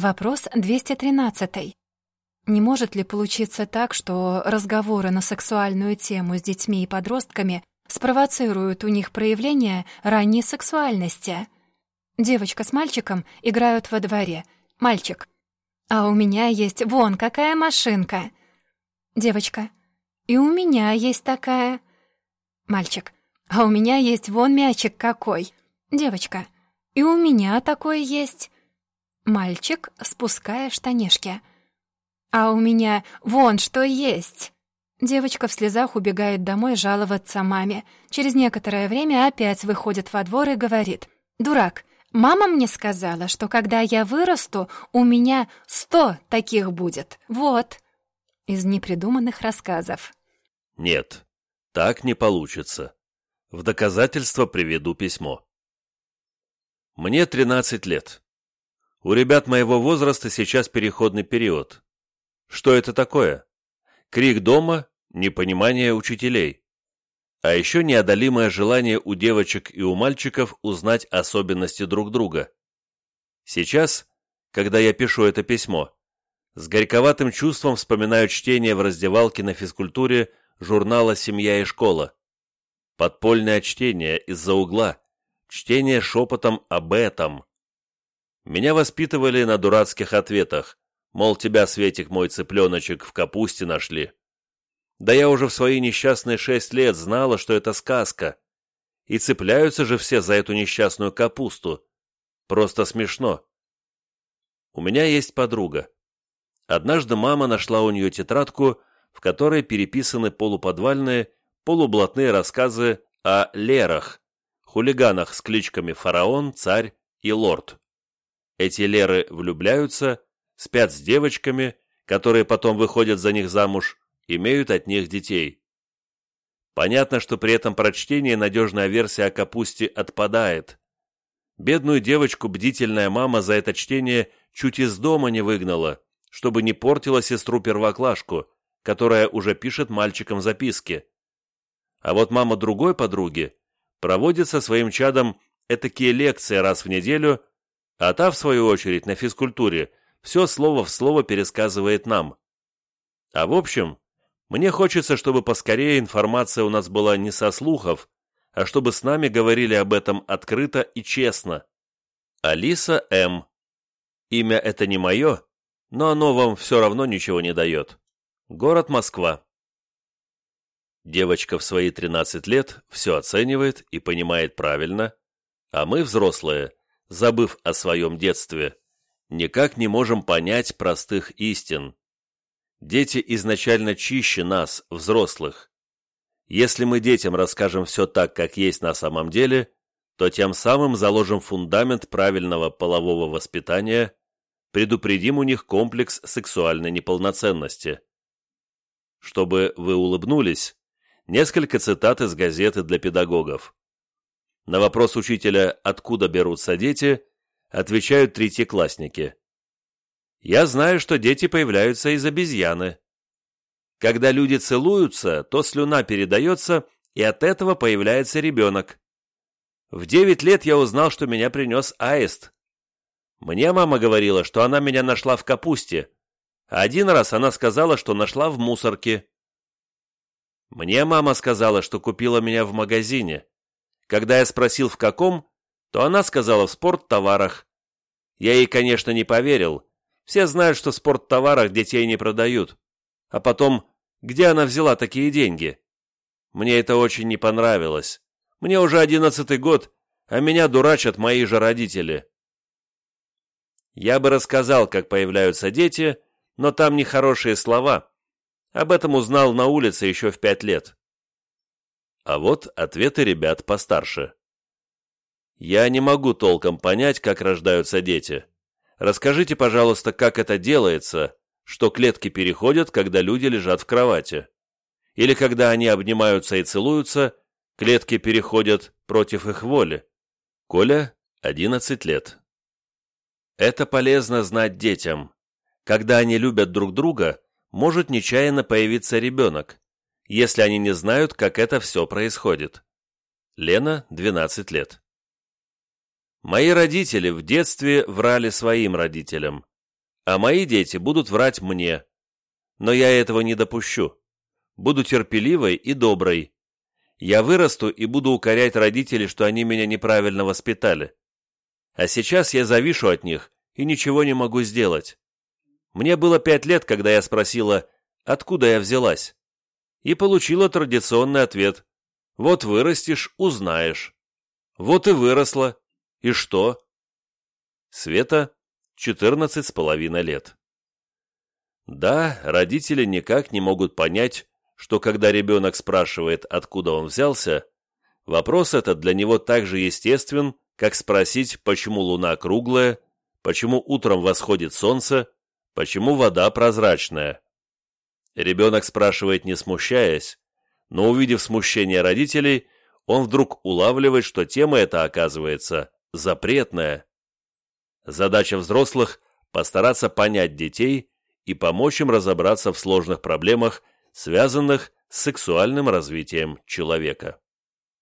Вопрос 213. Не может ли получиться так, что разговоры на сексуальную тему с детьми и подростками спровоцируют у них проявление ранней сексуальности? Девочка с мальчиком играют во дворе. Мальчик. «А у меня есть вон какая машинка!» Девочка. «И у меня есть такая...» Мальчик. «А у меня есть вон мячик какой!» Девочка. «И у меня такой есть...» Мальчик, спуская штанишки. «А у меня вон что есть!» Девочка в слезах убегает домой жаловаться маме. Через некоторое время опять выходит во двор и говорит. «Дурак, мама мне сказала, что когда я вырасту, у меня сто таких будет. Вот!» Из непридуманных рассказов. Нет, так не получится. В доказательство приведу письмо. Мне 13 лет. У ребят моего возраста сейчас переходный период. Что это такое? Крик дома, непонимание учителей. А еще неодолимое желание у девочек и у мальчиков узнать особенности друг друга. Сейчас, когда я пишу это письмо, с горьковатым чувством вспоминаю чтение в раздевалке на физкультуре журнала «Семья и школа». Подпольное чтение из-за угла, чтение шепотом об этом. Меня воспитывали на дурацких ответах, мол, тебя, Светик, мой цыпленочек, в капусте нашли. Да я уже в свои несчастные шесть лет знала, что это сказка. И цепляются же все за эту несчастную капусту. Просто смешно. У меня есть подруга. Однажды мама нашла у нее тетрадку, в которой переписаны полуподвальные, полублатные рассказы о лерах, хулиганах с кличками Фараон, Царь и Лорд. Эти Леры влюбляются, спят с девочками, которые потом выходят за них замуж, имеют от них детей. Понятно, что при этом прочтении надежная версия о капусте отпадает. Бедную девочку бдительная мама за это чтение чуть из дома не выгнала, чтобы не портила сестру-первоклашку, которая уже пишет мальчикам записки. А вот мама другой подруги проводит со своим чадом этакие лекции раз в неделю а та, в свою очередь, на физкультуре все слово в слово пересказывает нам. А в общем, мне хочется, чтобы поскорее информация у нас была не со слухов, а чтобы с нами говорили об этом открыто и честно. Алиса М. Имя это не мое, но оно вам все равно ничего не дает. Город Москва. Девочка в свои 13 лет все оценивает и понимает правильно, а мы, взрослые, забыв о своем детстве, никак не можем понять простых истин. Дети изначально чище нас, взрослых. Если мы детям расскажем все так, как есть на самом деле, то тем самым заложим фундамент правильного полового воспитания, предупредим у них комплекс сексуальной неполноценности. Чтобы вы улыбнулись, несколько цитат из газеты для педагогов. На вопрос учителя «Откуда берутся дети?» отвечают третьеклассники. «Я знаю, что дети появляются из обезьяны. Когда люди целуются, то слюна передается, и от этого появляется ребенок. В девять лет я узнал, что меня принес аист. Мне мама говорила, что она меня нашла в капусте. Один раз она сказала, что нашла в мусорке. Мне мама сказала, что купила меня в магазине. Когда я спросил, в каком, то она сказала в спорттоварах. Я ей, конечно, не поверил. Все знают, что в спорттоварах детей не продают. А потом, где она взяла такие деньги? Мне это очень не понравилось. Мне уже одиннадцатый год, а меня дурачат мои же родители. Я бы рассказал, как появляются дети, но там нехорошие слова. Об этом узнал на улице еще в пять лет. А вот ответы ребят постарше. Я не могу толком понять, как рождаются дети. Расскажите, пожалуйста, как это делается, что клетки переходят, когда люди лежат в кровати. Или когда они обнимаются и целуются, клетки переходят против их воли. Коля, 11 лет. Это полезно знать детям. Когда они любят друг друга, может нечаянно появиться ребенок если они не знают, как это все происходит. Лена, 12 лет. Мои родители в детстве врали своим родителям. а мои дети будут врать мне. Но я этого не допущу. Буду терпеливой и доброй. Я вырасту и буду укорять родителей, что они меня неправильно воспитали. А сейчас я завишу от них и ничего не могу сделать. Мне было пять лет, когда я спросила, откуда я взялась. И получила традиционный ответ. Вот вырастешь, узнаешь. Вот и выросла. И что? Света четырнадцать с половиной лет. Да, родители никак не могут понять, что когда ребенок спрашивает, откуда он взялся, вопрос этот для него так же естествен, как спросить, почему луна круглая, почему утром восходит солнце, почему вода прозрачная. Ребенок спрашивает, не смущаясь, но увидев смущение родителей, он вдруг улавливает, что тема эта, оказывается, запретная. Задача взрослых – постараться понять детей и помочь им разобраться в сложных проблемах, связанных с сексуальным развитием человека.